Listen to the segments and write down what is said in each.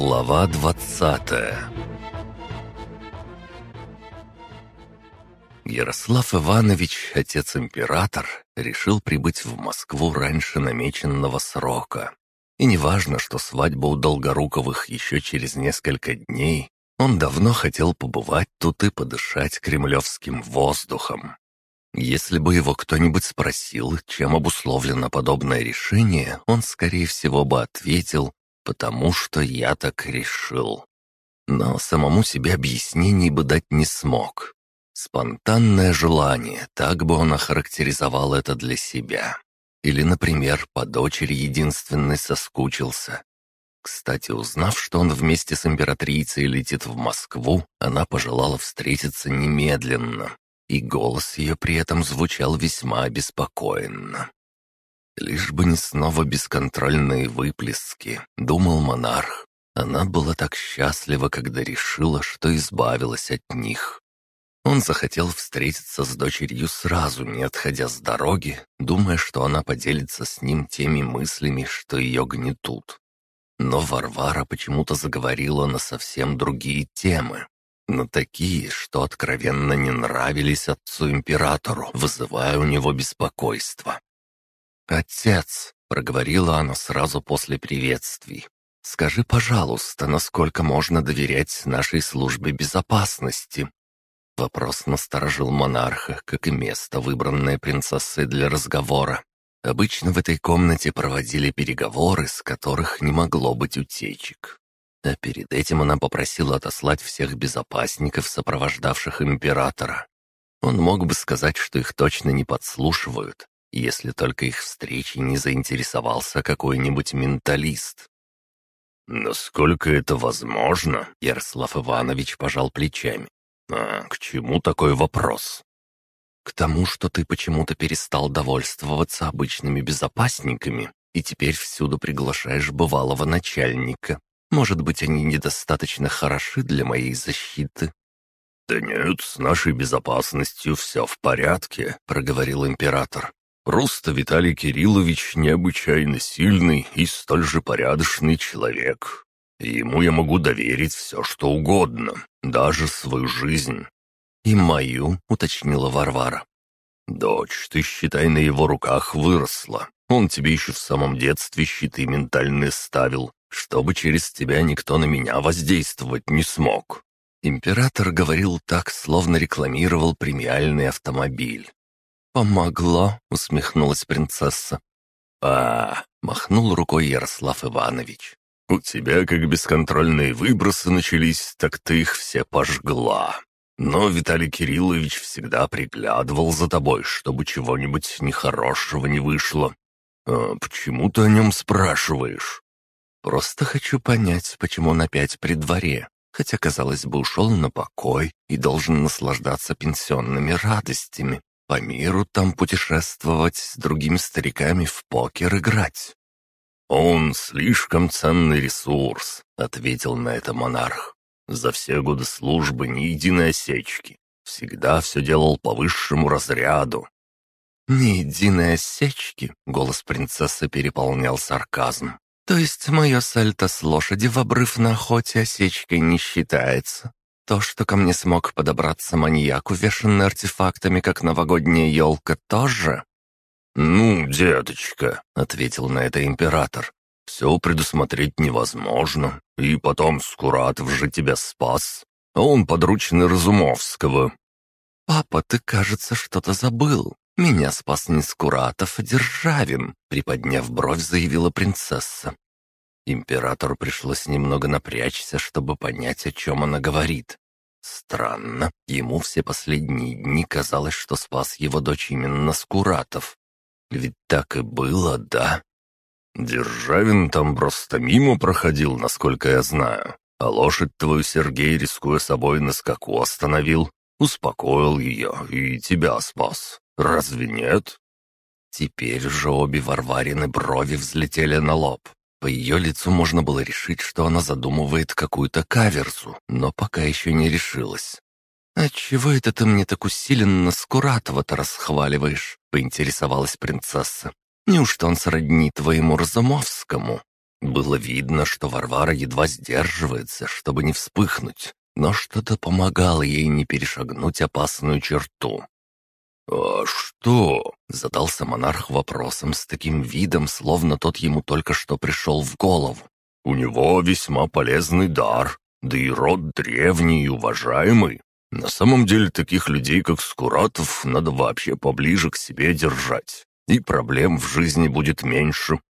Глава двадцатая Ярослав Иванович, отец-император, решил прибыть в Москву раньше намеченного срока. И неважно, что свадьба у Долгоруковых еще через несколько дней, он давно хотел побывать тут и подышать кремлевским воздухом. Если бы его кто-нибудь спросил, чем обусловлено подобное решение, он, скорее всего, бы ответил «потому что я так решил». Но самому себе объяснений бы дать не смог. Спонтанное желание, так бы он охарактеризовал это для себя. Или, например, по дочери единственной соскучился. Кстати, узнав, что он вместе с императрицей летит в Москву, она пожелала встретиться немедленно, и голос ее при этом звучал весьма обеспокоенно. Лишь бы не снова бесконтрольные выплески, думал монарх. Она была так счастлива, когда решила, что избавилась от них. Он захотел встретиться с дочерью сразу, не отходя с дороги, думая, что она поделится с ним теми мыслями, что ее гнетут. Но Варвара почему-то заговорила на совсем другие темы но такие, что откровенно не нравились отцу-императору, вызывая у него беспокойство. «Отец», — проговорила она сразу после приветствий, — «скажи, пожалуйста, насколько можно доверять нашей службе безопасности?» Вопрос насторожил монарха, как и место, выбранное принцессой для разговора. Обычно в этой комнате проводили переговоры, с которых не могло быть утечек. А перед этим она попросила отослать всех безопасников, сопровождавших императора. Он мог бы сказать, что их точно не подслушивают, если только их встречи не заинтересовался какой-нибудь менталист. «Насколько это возможно?» — Ярослав Иванович пожал плечами. «А к чему такой вопрос?» «К тому, что ты почему-то перестал довольствоваться обычными безопасниками и теперь всюду приглашаешь бывалого начальника. Может быть, они недостаточно хороши для моей защиты?» «Да нет, с нашей безопасностью все в порядке», — проговорил император. «Просто Виталий Кириллович необычайно сильный и столь же порядочный человек. Ему я могу доверить все, что угодно, даже свою жизнь». «И мою», — уточнила Варвара. «Дочь, ты, считай, на его руках выросла. Он тебе еще в самом детстве щиты ментальные ставил, чтобы через тебя никто на меня воздействовать не смог». Император говорил так, словно рекламировал премиальный автомобиль. «Помогло», — усмехнулась принцесса. «А, — махнул рукой Ярослав Иванович. «У тебя как бесконтрольные выбросы начались, так ты их все пожгла. Но Виталий Кириллович всегда приглядывал за тобой, чтобы чего-нибудь нехорошего не вышло. А почему ты о нем спрашиваешь?» Просто хочу понять, почему он опять при дворе, хотя, казалось бы, ушел на покой и должен наслаждаться пенсионными радостями, по миру там путешествовать, с другими стариками в покер играть. «Он слишком ценный ресурс», — ответил на это монарх. «За все годы службы ни единой осечки. Всегда все делал по высшему разряду». «Ни единой осечки?» — голос принцессы переполнял сарказм. То есть мое сальто с лошади в обрыв на охоте осечкой не считается. То, что ко мне смог подобраться маньяк, увешанный артефактами, как новогодняя елка, тоже? «Ну, деточка», — ответил на это император, — «все предусмотреть невозможно. И потом Скуратов же тебя спас, а он подручный Разумовского». «Папа, ты, кажется, что-то забыл. «Меня спас не Скуратов, а Державин», — приподняв бровь, заявила принцесса. Императору пришлось немного напрячься, чтобы понять, о чем она говорит. Странно, ему все последние дни казалось, что спас его дочь именно Скуратов. Ведь так и было, да? Державин там просто мимо проходил, насколько я знаю. А лошадь твою Сергей, рискуя собой, на скаку остановил, успокоил ее и тебя спас. Разве нет?» Теперь же обе Варварины брови взлетели на лоб. По ее лицу можно было решить, что она задумывает какую-то каверзу, но пока еще не решилась. «Отчего это ты мне так усиленно Скуратова-то расхваливаешь?» — поинтересовалась принцесса. «Неужто он сродни твоему Разумовскому?» Было видно, что Варвара едва сдерживается, чтобы не вспыхнуть, но что-то помогало ей не перешагнуть опасную черту. «А что?» — задался монарх вопросом с таким видом, словно тот ему только что пришел в голову. «У него весьма полезный дар, да и род древний и уважаемый. На самом деле таких людей, как Скуратов, надо вообще поближе к себе держать, и проблем в жизни будет меньше».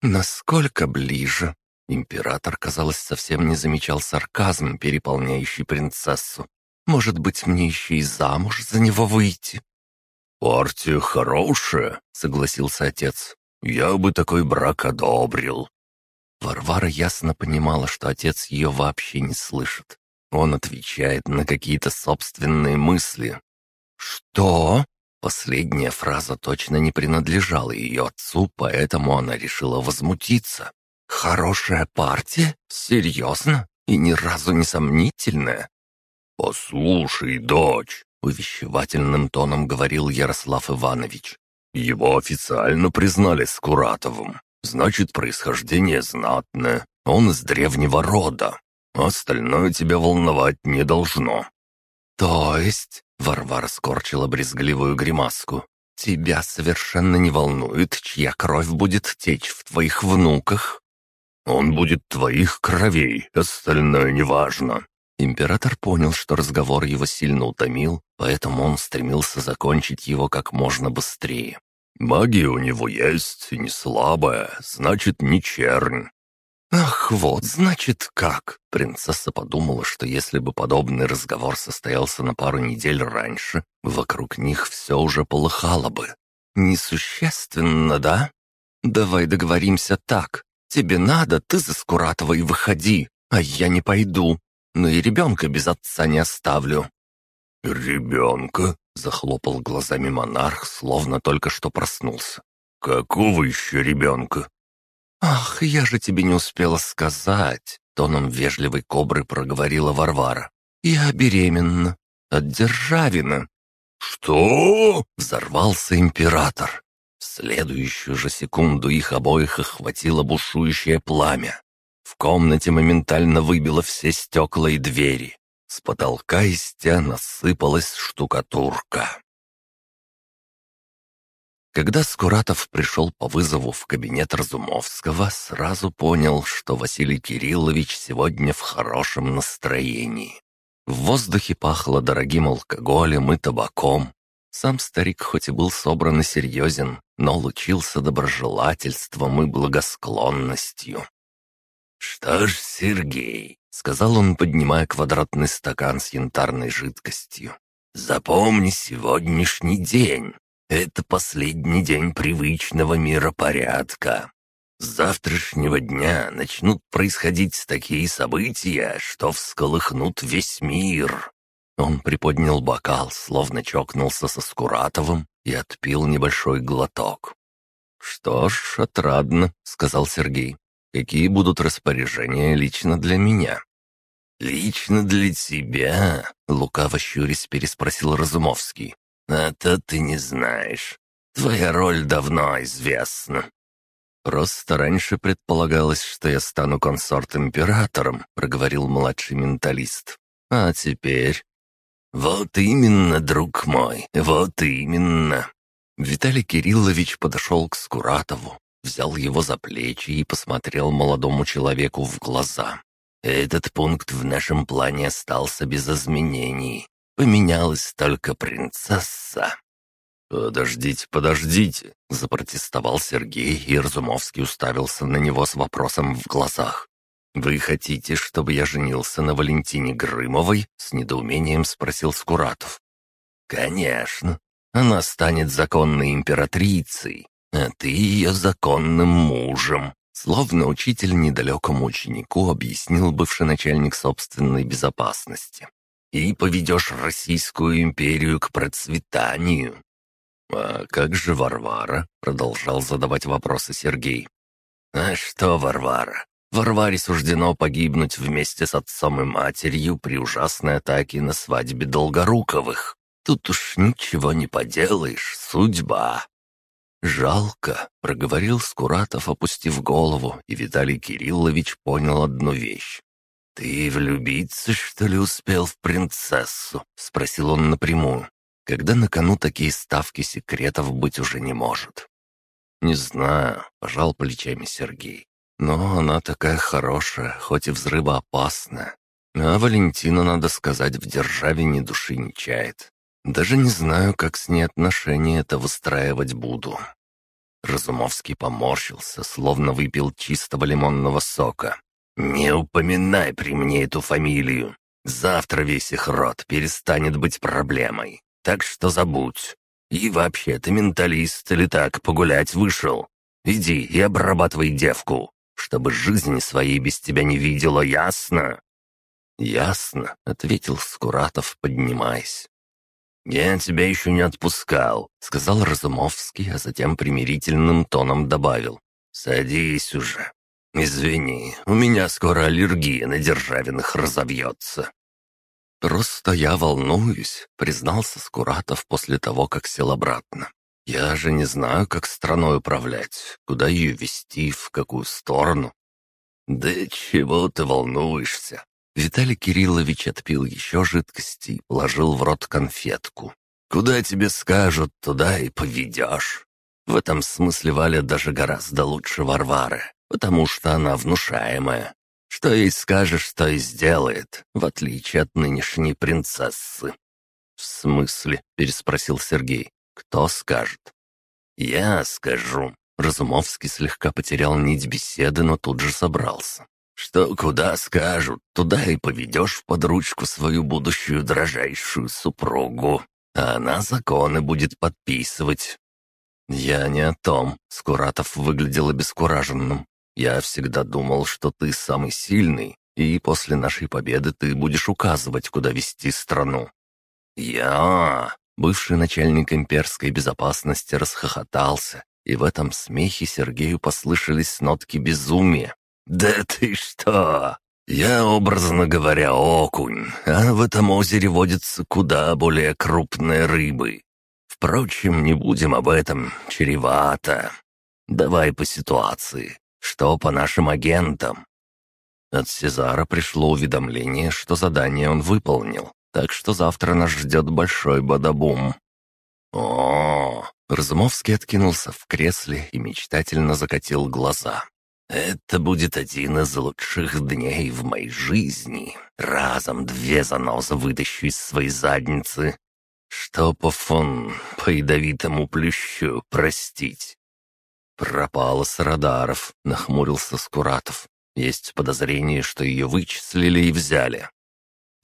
«Насколько ближе?» Император, казалось, совсем не замечал сарказм, переполняющий принцессу. «Может быть, мне еще и замуж за него выйти?» «Партия хорошая», — согласился отец. «Я бы такой брак одобрил». Варвара ясно понимала, что отец ее вообще не слышит. Он отвечает на какие-то собственные мысли. «Что?» Последняя фраза точно не принадлежала ее отцу, поэтому она решила возмутиться. «Хорошая партия? Серьезно? И ни разу не сомнительная?» «Послушай, дочь, — увещевательным тоном говорил Ярослав Иванович. «Его официально признали Скуратовым. Значит, происхождение знатное. Он из древнего рода. Остальное тебя волновать не должно». «То есть?» — Варвара скорчила брезгливую гримаску. «Тебя совершенно не волнует, чья кровь будет течь в твоих внуках?» «Он будет твоих кровей, остальное неважно. Император понял, что разговор его сильно утомил, поэтому он стремился закончить его как можно быстрее. «Магия у него есть, и не слабая, значит, не чернь». «Ах, вот, значит, как!» Принцесса подумала, что если бы подобный разговор состоялся на пару недель раньше, вокруг них все уже полыхало бы. «Несущественно, да? Давай договоримся так. Тебе надо, ты за Скуратова выходи, а я не пойду но и ребенка без отца не оставлю». «Ребенка?» — захлопал глазами монарх, словно только что проснулся. «Какого еще ребенка?» «Ах, я же тебе не успела сказать», — тоном вежливой кобры проговорила Варвара. «Я беременна. От Державина». «Что?» — взорвался император. В следующую же секунду их обоих охватило бушующее пламя. В комнате моментально выбило все стекла и двери. С потолка и стен осыпалась штукатурка. Когда Скуратов пришел по вызову в кабинет Разумовского, сразу понял, что Василий Кириллович сегодня в хорошем настроении. В воздухе пахло дорогим алкоголем и табаком. Сам старик хоть и был собран и серьезен, но лучился доброжелательством и благосклонностью. «Что ж, Сергей», — сказал он, поднимая квадратный стакан с янтарной жидкостью, — «запомни сегодняшний день. Это последний день привычного миропорядка. С завтрашнего дня начнут происходить такие события, что всколыхнут весь мир». Он приподнял бокал, словно чокнулся со Скуратовым и отпил небольшой глоток. «Что ж, отрадно», — сказал Сергей. Какие будут распоряжения лично для меня?» «Лично для тебя?» — лукаво щурясь переспросил Разумовский. «А то ты не знаешь. Твоя роль давно известна». «Просто раньше предполагалось, что я стану консорт-императором», — проговорил младший менталист. «А теперь...» «Вот именно, друг мой, вот именно!» Виталий Кириллович подошел к Скуратову, взял его за плечи и посмотрел молодому человеку в глаза. «Этот пункт в нашем плане остался без изменений. Поменялась только принцесса». «Подождите, подождите!» — запротестовал Сергей, и Разумовский уставился на него с вопросом в глазах. «Вы хотите, чтобы я женился на Валентине Грымовой?» — с недоумением спросил Скуратов. «Конечно. Она станет законной императрицей, а ты ее законным мужем», словно учитель недалекому ученику объяснил бывший начальник собственной безопасности. «И поведешь Российскую империю к процветанию». «А как же Варвара?» — продолжал задавать вопросы Сергей. «А что Варвара? Варваре суждено погибнуть вместе с отцом и матерью при ужасной атаке на свадьбе Долгоруковых. Тут уж ничего не поделаешь, судьба. «Жалко», — проговорил Скуратов, опустив голову, и Виталий Кириллович понял одну вещь. «Ты влюбиться, что ли, успел в принцессу?» — спросил он напрямую. Когда на кону такие ставки секретов быть уже не может. «Не знаю», — пожал плечами Сергей. «Но она такая хорошая, хоть и взрывоопасная. А Валентина, надо сказать, в державе ни души не чает. Даже не знаю, как с ней отношения это выстраивать буду». Разумовский поморщился, словно выпил чистого лимонного сока. «Не упоминай при мне эту фамилию. Завтра весь их род перестанет быть проблемой. Так что забудь. И вообще, ты менталист или так погулять вышел? Иди и обрабатывай девку, чтобы жизни своей без тебя не видела, ясно?» «Ясно», — ответил Скуратов, поднимаясь. «Я тебя еще не отпускал», — сказал Разумовский, а затем примирительным тоном добавил. «Садись уже. Извини, у меня скоро аллергия на державиных разовьется». «Просто я волнуюсь», — признался Скуратов после того, как сел обратно. «Я же не знаю, как страной управлять, куда ее вести, в какую сторону». «Да чего ты волнуешься? Виталий Кириллович отпил еще жидкости положил в рот конфетку. «Куда тебе скажут, туда и поведешь». В этом смысле Валя даже гораздо лучше Варвары, потому что она внушаемая. Что ей скажешь, то и сделает, в отличие от нынешней принцессы. «В смысле?» — переспросил Сергей. «Кто скажет?» «Я скажу». Разумовский слегка потерял нить беседы, но тут же собрался. Что куда скажут, туда и поведешь под ручку свою будущую дрожайшую супругу, а она законы будет подписывать». «Я не о том», — Скуратов выглядел обескураженным. «Я всегда думал, что ты самый сильный, и после нашей победы ты будешь указывать, куда вести страну». «Я...» — бывший начальник имперской безопасности расхохотался, и в этом смехе Сергею послышались нотки безумия. «Да ты что! Я, образно говоря, окунь, а в этом озере водятся куда более крупные рыбы. Впрочем, не будем об этом, чревато. Давай по ситуации. Что по нашим агентам?» От Сезара пришло уведомление, что задание он выполнил, так что завтра нас ждет большой бадабум. О, -о, Разумовский откинулся в кресле и мечтательно закатил глаза. Это будет один из лучших дней в моей жизни. Разом две занозы вытащу из своей задницы. Что по фон, по ядовитому плющу, простить? Пропала с радаров, нахмурился Скуратов. Есть подозрение, что ее вычислили и взяли.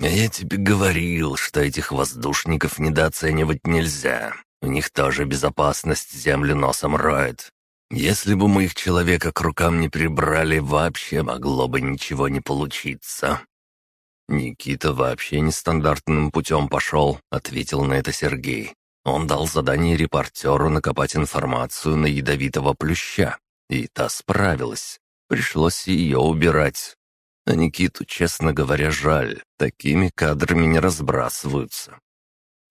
А я тебе говорил, что этих воздушников недооценивать нельзя. У них тоже безопасность землю носом роет. Если бы мы их человека к рукам не прибрали, вообще могло бы ничего не получиться». «Никита вообще нестандартным путем пошел», — ответил на это Сергей. Он дал задание репортеру накопать информацию на ядовитого плюща, и та справилась. Пришлось ее убирать. А Никиту, честно говоря, жаль. Такими кадрами не разбрасываются.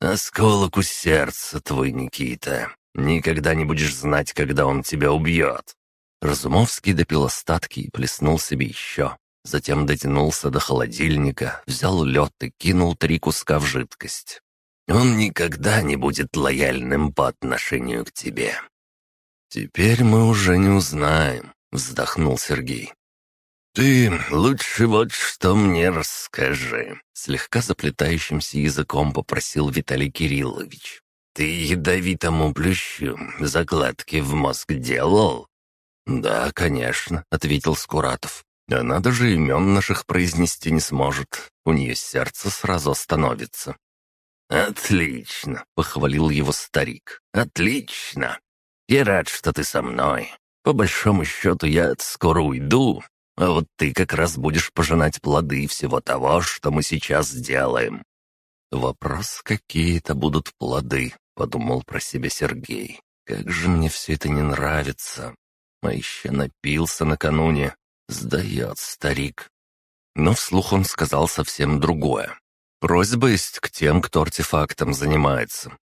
«Осколок у сердца твой, Никита. Никогда не будешь знать, когда он тебя убьет». Разумовский допил остатки и плеснул себе еще. Затем дотянулся до холодильника, взял лед и кинул три куска в жидкость. «Он никогда не будет лояльным по отношению к тебе». «Теперь мы уже не узнаем», — вздохнул Сергей. «Ты лучше вот что мне расскажи», — слегка заплетающимся языком попросил Виталий Кириллович. «Ты ядовитому плющу закладки в мозг делал?» «Да, конечно», — ответил Скуратов. «Она даже имен наших произнести не сможет. У нее сердце сразу остановится». «Отлично», — похвалил его старик. «Отлично. Я рад, что ты со мной. По большому счету я скоро уйду, а вот ты как раз будешь пожинать плоды всего того, что мы сейчас делаем». Вопрос, какие это будут плоды. — подумал про себя Сергей. «Как же мне все это не нравится! А еще напился накануне. Сдает старик». Но вслух он сказал совсем другое. Просьба есть к тем, кто артефактом занимается.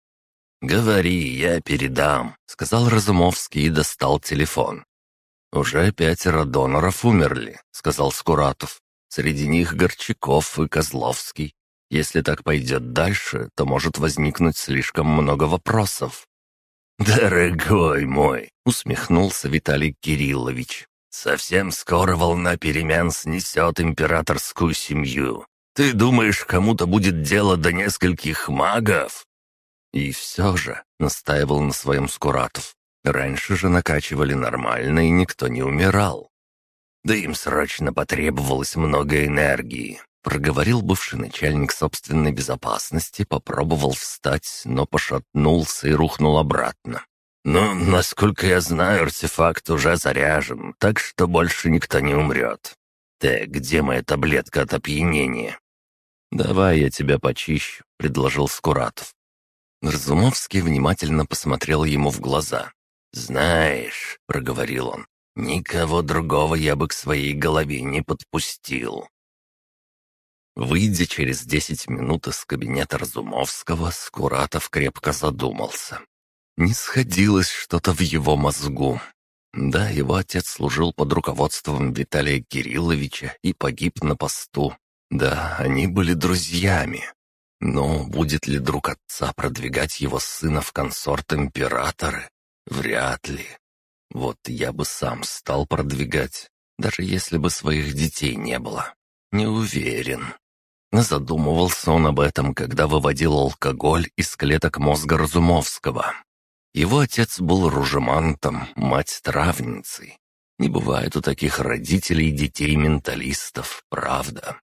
«Говори, я передам», — сказал Разумовский и достал телефон. «Уже пятеро доноров умерли», — сказал Скуратов. «Среди них Горчаков и Козловский. Если так пойдет дальше, то может возникнуть слишком много вопросов». «Дорогой мой!» — усмехнулся Виталий Кириллович. «Совсем скоро волна перемен снесет императорскую семью. Ты думаешь, кому-то будет дело до нескольких магов?» «И все же», — настаивал на своем Скуратов, «раньше же накачивали нормально, и никто не умирал». «Да им срочно потребовалось много энергии», — проговорил бывший начальник собственной безопасности, попробовал встать, но пошатнулся и рухнул обратно. «Ну, насколько я знаю, артефакт уже заряжен, так что больше никто не умрет. Так, где моя таблетка от опьянения?» «Давай я тебя почищу», — предложил Скуратов. Разумовский внимательно посмотрел ему в глаза. «Знаешь», — проговорил он, — «никого другого я бы к своей голове не подпустил». Выйдя через десять минут из кабинета Разумовского, Скуратов крепко задумался. Не сходилось что-то в его мозгу. Да, его отец служил под руководством Виталия Кирилловича и погиб на посту. Да, они были друзьями. Но будет ли друг отца продвигать его сына в консорт императоры? Вряд ли. Вот я бы сам стал продвигать, даже если бы своих детей не было. Не уверен. Задумывался он об этом, когда выводил алкоголь из клеток мозга Разумовского. Его отец был ружемантом, мать травницей. Не бывает у таких родителей детей-менталистов, правда.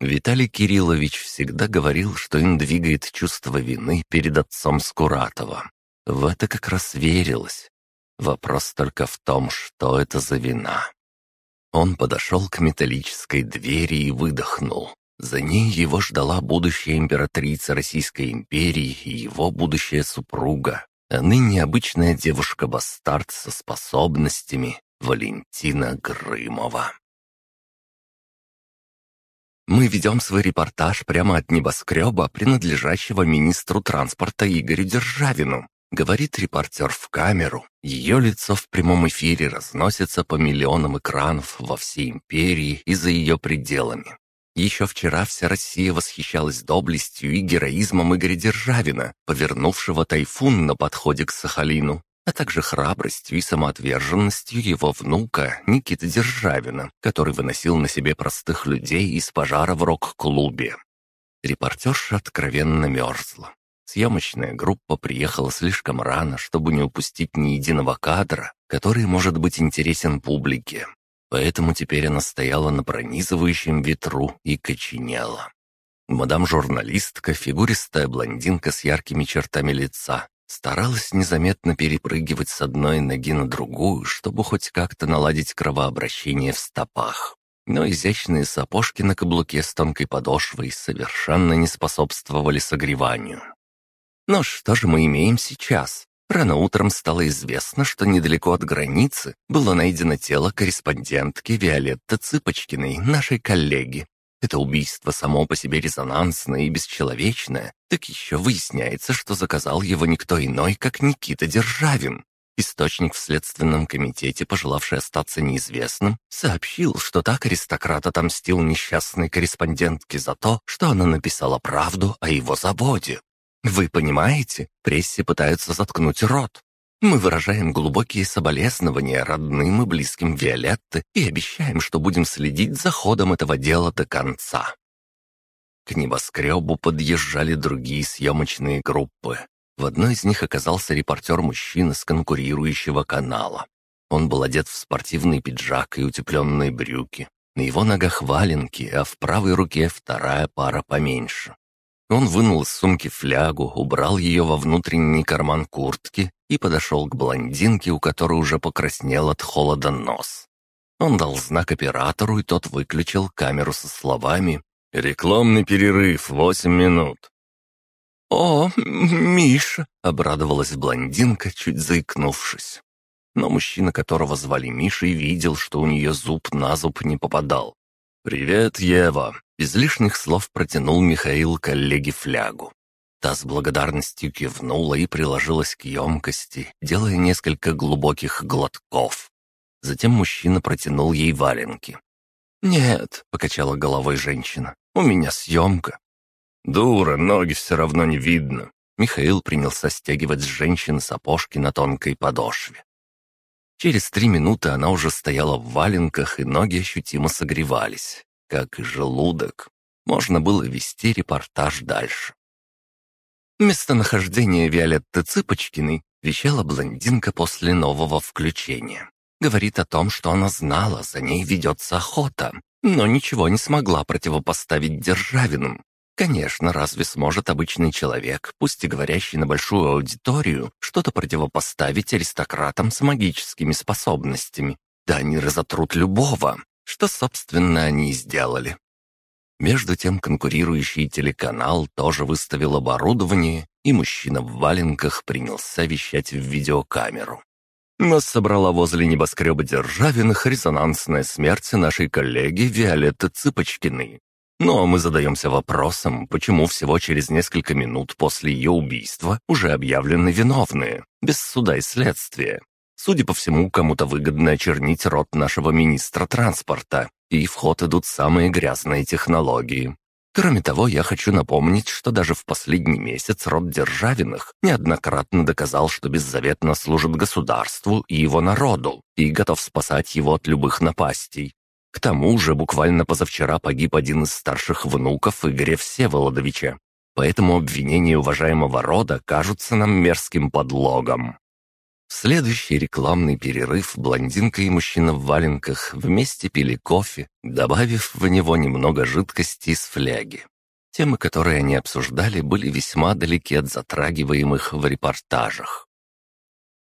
Виталий Кириллович всегда говорил, что им двигает чувство вины перед отцом Скуратова. В это как раз верилось. Вопрос только в том, что это за вина. Он подошел к металлической двери и выдохнул. За ней его ждала будущая императрица Российской империи и его будущая супруга, а ныне обычная девушка-бастард со способностями Валентина Грымова. Мы ведем свой репортаж прямо от небоскреба, принадлежащего министру транспорта Игорю Державину. Говорит репортер в камеру. Ее лицо в прямом эфире разносится по миллионам экранов во всей империи и за ее пределами. Еще вчера вся Россия восхищалась доблестью и героизмом Игоря Державина, повернувшего тайфун на подходе к Сахалину а также храбростью и самоотверженностью его внука Никиты Державина, который выносил на себе простых людей из пожара в рок-клубе. Репортерша откровенно мерзла. Съемочная группа приехала слишком рано, чтобы не упустить ни единого кадра, который может быть интересен публике. Поэтому теперь она стояла на пронизывающем ветру и коченела. Мадам-журналистка, фигуристая блондинка с яркими чертами лица, Старалась незаметно перепрыгивать с одной ноги на другую, чтобы хоть как-то наладить кровообращение в стопах. Но изящные сапожки на каблуке с тонкой подошвой совершенно не способствовали согреванию. Но что же мы имеем сейчас? Рано утром стало известно, что недалеко от границы было найдено тело корреспондентки Виолетты Цыпочкиной, нашей коллеги, это убийство само по себе резонансное и бесчеловечное, так еще выясняется, что заказал его никто иной, как Никита Державин. Источник в Следственном комитете, пожелавший остаться неизвестным, сообщил, что так аристократ отомстил несчастной корреспондентке за то, что она написала правду о его заводе. Вы понимаете, прессе пытаются заткнуть рот. Мы выражаем глубокие соболезнования родным и близким Виолетты и обещаем, что будем следить за ходом этого дела до конца. К небоскребу подъезжали другие съемочные группы. В одной из них оказался репортер-мужчина с конкурирующего канала. Он был одет в спортивный пиджак и утепленные брюки. На его ногах валенки, а в правой руке вторая пара поменьше. Он вынул из сумки флягу, убрал ее во внутренний карман куртки и подошел к блондинке, у которой уже покраснел от холода нос. Он дал знак оператору, и тот выключил камеру со словами «Рекламный перерыв, восемь минут». «О, Миша!» — обрадовалась блондинка, чуть заикнувшись. Но мужчина, которого звали Мишей, видел, что у нее зуб на зуб не попадал. «Привет, Ева!» Без лишних слов протянул Михаил коллеге флягу. Та с благодарностью кивнула и приложилась к емкости, делая несколько глубоких глотков. Затем мужчина протянул ей валенки. «Нет», — покачала головой женщина, — «у меня съемка». «Дура, ноги все равно не видно». Михаил принялся стягивать с женщины сапожки на тонкой подошве. Через три минуты она уже стояла в валенках, и ноги ощутимо согревались, как и желудок. Можно было вести репортаж дальше. Местонахождение Виолетты Цыпочкиной вещала блондинка после нового включения. Говорит о том, что она знала, за ней ведется охота, но ничего не смогла противопоставить Державиным. Конечно, разве сможет обычный человек, пусть и говорящий на большую аудиторию, что-то противопоставить аристократам с магическими способностями? Да они разотрут любого, что, собственно, они и сделали. Между тем конкурирующий телеканал тоже выставил оборудование, и мужчина в валенках принялся вещать в видеокамеру. Нас собрала возле небоскреба Державиных резонансная смерть нашей коллеги Виолетты Цыпочкиной. А мы задаемся вопросом, почему всего через несколько минут после ее убийства уже объявлены виновные, без суда и следствия. Судя по всему, кому-то выгодно очернить рот нашего министра транспорта, и в ход идут самые грязные технологии. Кроме того, я хочу напомнить, что даже в последний месяц род Державиных неоднократно доказал, что беззаветно служит государству и его народу, и готов спасать его от любых напастей. К тому же, буквально позавчера погиб один из старших внуков Игоря Всеволодовича. Поэтому обвинения уважаемого рода кажутся нам мерзким подлогом. В следующий рекламный перерыв блондинка и мужчина в валенках вместе пили кофе, добавив в него немного жидкости из фляги. Темы, которые они обсуждали, были весьма далеки от затрагиваемых в репортажах.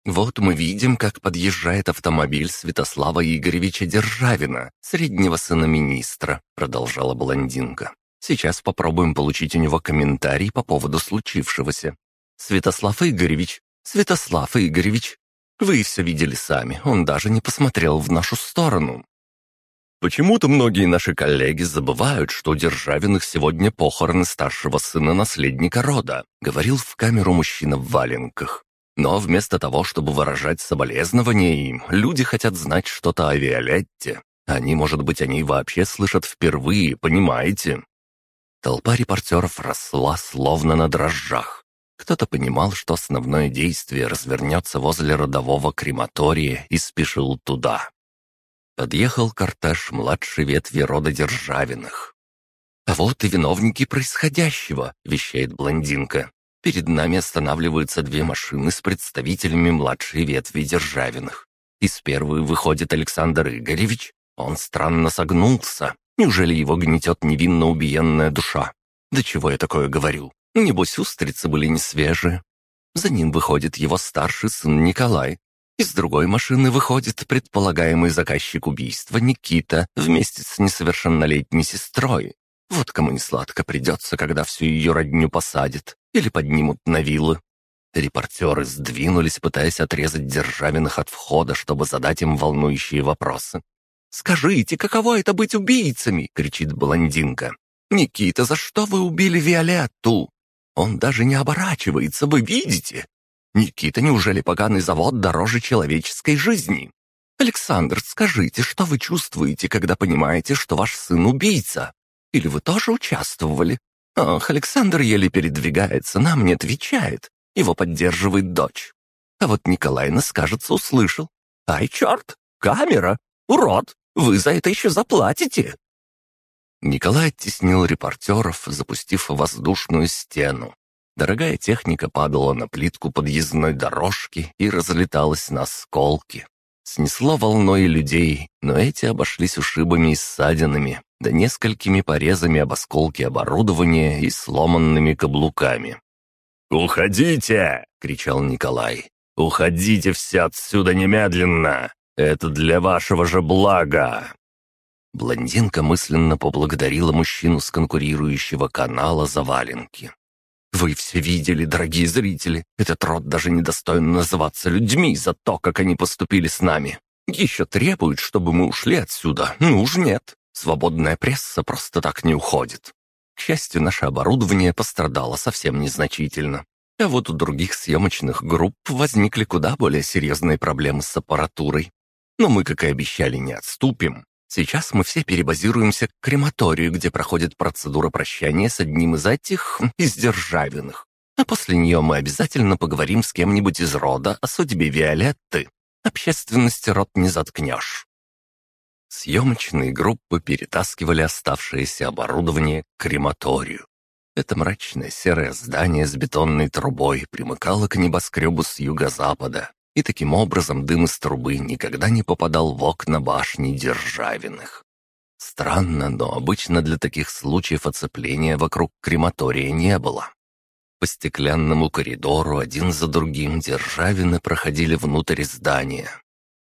«Вот мы видим, как подъезжает автомобиль Святослава Игоревича Державина, среднего сына министра», — продолжала блондинка. «Сейчас попробуем получить у него комментарий по поводу случившегося. Святослав Игоревич, «Святослав Игоревич, вы все видели сами, он даже не посмотрел в нашу сторону». Почему-то многие наши коллеги забывают, что у Державиных сегодня похороны старшего сына наследника рода, говорил в камеру мужчина в валенках. Но вместо того, чтобы выражать соболезнования им, люди хотят знать что-то о Виолетте. Они, может быть, о ней вообще слышат впервые, понимаете? Толпа репортеров росла словно на дрожжах. Кто-то понимал, что основное действие развернется возле родового крематория и спешил туда. Подъехал кортеж младшей ветви рода Державиных. «А вот и виновники происходящего», — вещает блондинка. «Перед нами останавливаются две машины с представителями младшей ветви Державиных. Из первой выходит Александр Игоревич. Он странно согнулся. Неужели его гнетет невинно убиенная душа? Да чего я такое говорю? Небось, устрицы были не свежие. За ним выходит его старший сын Николай. Из другой машины выходит предполагаемый заказчик убийства Никита вместе с несовершеннолетней сестрой. Вот кому не сладко придется, когда всю ее родню посадят или поднимут на вилы. Репортеры сдвинулись, пытаясь отрезать Державиных от входа, чтобы задать им волнующие вопросы. «Скажите, каково это быть убийцами?» — кричит блондинка. «Никита, за что вы убили Виолетту?» Он даже не оборачивается, вы видите? Никита, неужели поганый завод дороже человеческой жизни? Александр, скажите, что вы чувствуете, когда понимаете, что ваш сын убийца? Или вы тоже участвовали? Ах, Александр еле передвигается, нам не отвечает. Его поддерживает дочь. А вот Николай нас, кажется, услышал. Ай, черт! Камера! Урод! Вы за это еще заплатите!» Николай оттеснил репортеров, запустив воздушную стену. Дорогая техника падала на плитку подъездной дорожки и разлеталась на осколки. Снесло волной людей, но эти обошлись ушибами и ссадинами, да несколькими порезами об осколки оборудования и сломанными каблуками. «Уходите!» — кричал Николай. «Уходите все отсюда немедленно! Это для вашего же блага!» Блондинка мысленно поблагодарила мужчину с конкурирующего канала за валенки. «Вы все видели, дорогие зрители, этот род даже не достоин называться людьми за то, как они поступили с нами. Еще требуют, чтобы мы ушли отсюда, ну уж нет. Свободная пресса просто так не уходит. К счастью, наше оборудование пострадало совсем незначительно. А вот у других съемочных групп возникли куда более серьезные проблемы с аппаратурой. Но мы, как и обещали, не отступим. Сейчас мы все перебазируемся к крематорию, где проходит процедура прощания с одним из этих, из державиных. А после нее мы обязательно поговорим с кем-нибудь из рода о судьбе Виолетты. Общественности рот не заткнешь. Съемочные группы перетаскивали оставшееся оборудование к крематорию. Это мрачное серое здание с бетонной трубой примыкало к небоскребу с юго-запада, и таким образом дым из трубы никогда не попадал в окна башни Державиных. Странно, но обычно для таких случаев оцепления вокруг крематория не было. По стеклянному коридору один за другим Державины проходили внутрь здания.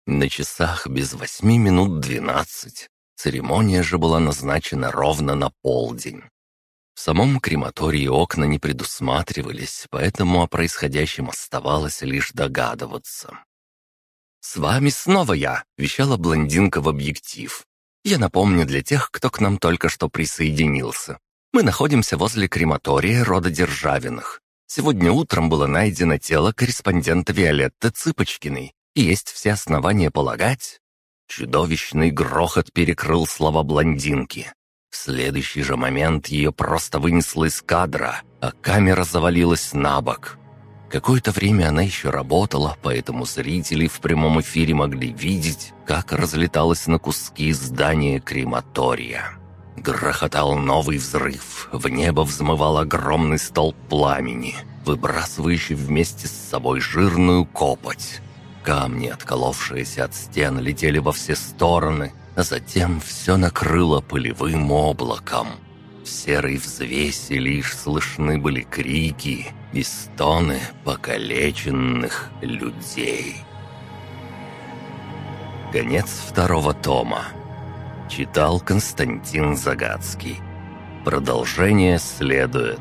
На часах без восьми минут двенадцать. Церемония же была назначена ровно на полдень. В самом крематории окна не предусматривались, поэтому о происходящем оставалось лишь догадываться. «С вами снова я», — вещала блондинка в объектив. «Я напомню для тех, кто к нам только что присоединился. Мы находимся возле крематория рода Державиных. Сегодня утром было найдено тело корреспондента Виолетты Цыпочкиной, и есть все основания полагать...» Чудовищный грохот перекрыл слова блондинки. В следующий же момент ее просто вынесло из кадра, а камера завалилась на бок. Какое-то время она еще работала, поэтому зрители в прямом эфире могли видеть, как разлеталось на куски здание крематория. Грохотал новый взрыв, в небо взмывал огромный столб пламени, выбрасывающий вместе с собой жирную копоть. Камни, отколовшиеся от стен, летели во все стороны, затем все накрыло пылевым облаком. В серой взвеси лишь слышны были крики и стоны покалеченных людей. Конец второго тома. Читал Константин Загадский. Продолжение следует.